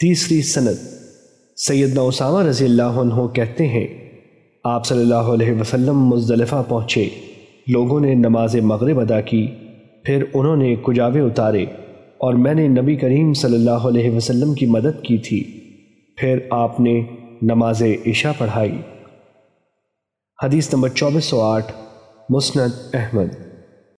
تیسری سند۔ سیدنا اسامہ رضی اللہ عنہ کہتے ہیں، آپ صلی اللہ علیہ وسلم مزدلفہ پہنچے، لوگوں نے نماز مغرب ادا کی، پھر انہوں نے کجاوے اتارے اور میں نے نبی کریم صلی اللہ علیہ وسلم کی مدد کی تھی۔ پھر آپ نے نماز عشاء پڑھائی۔ حدیث نمبر چوبیس سو آٹھ، مسند احمد۔